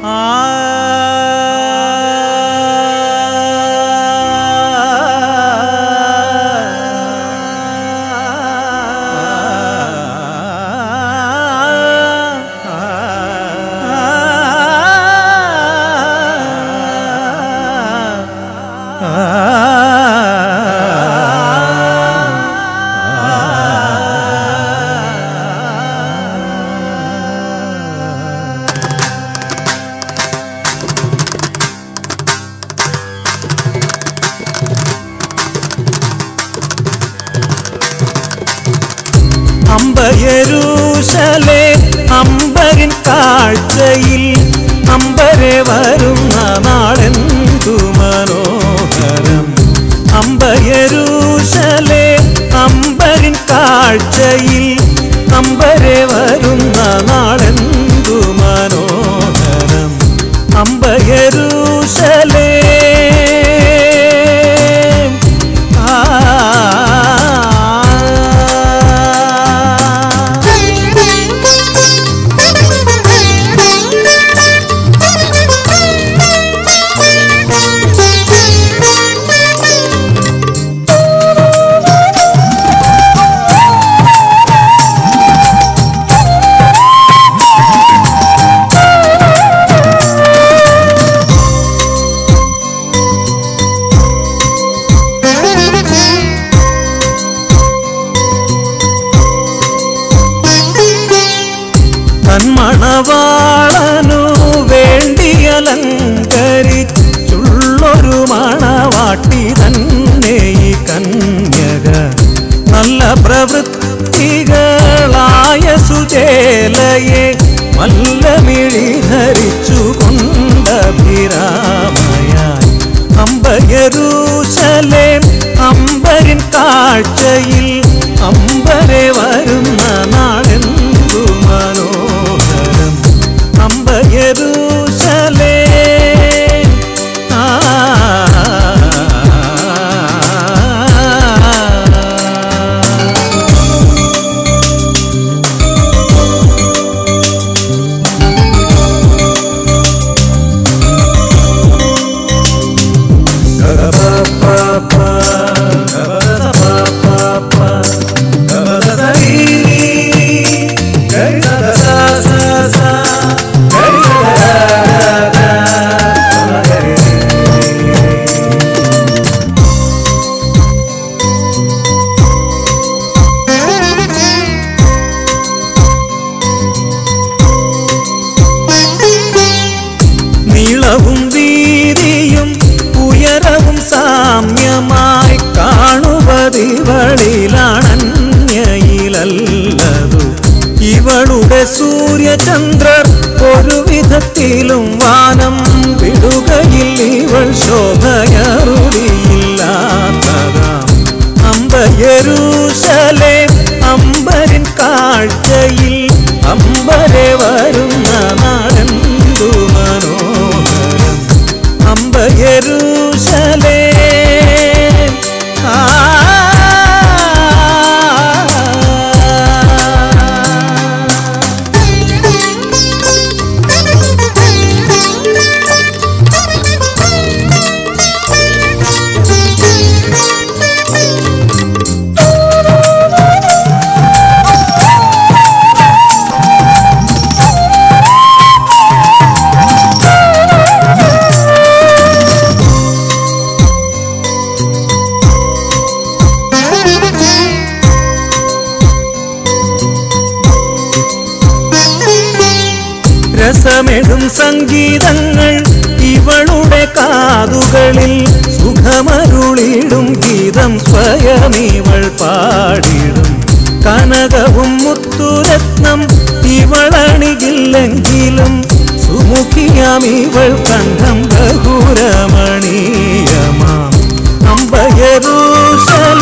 ah. അമ്പയരൂശലെ അമ്പരിൻ കാഴ്ചയിൽ അമ്പരെ വരുന്ന നാളെന്തു സുചേലയെ മല്ലമിഴി ധരിച്ചു കൊണ്ടഭിരാമയായി അമ്പയരൂശലേ അമ്പരിൻ കാഴ്ചയിൽ അമ്പരെ വരുന്ന ഇവളുടെ സൂര്യചന്ദ്രർ ഒരു വിധത്തിലും വാനം വിടുകയിൽ ഇവൾ ശോഭയറുതിയില്ലാത്തതാം. അമ്പയരൂശലേ അമ്പരിൻ കാഴ്ചയിൽ അമ്പരെ വരുന്ന രസമെടും സംഗീതങ്ങൾ ഇവളുടെ കാതുകളിൽ സുഖമരുളിടും ഗീതം സ്വയം ഇവൾ പാടിടും. കനകവും മുത്തുരത്നം ഇവളണികില്ലെങ്കിലും സുമുഖിയാം ഇവൾ കണ്ഠം ബഹുരമണീയമാം. കാഴ്ചയിൽ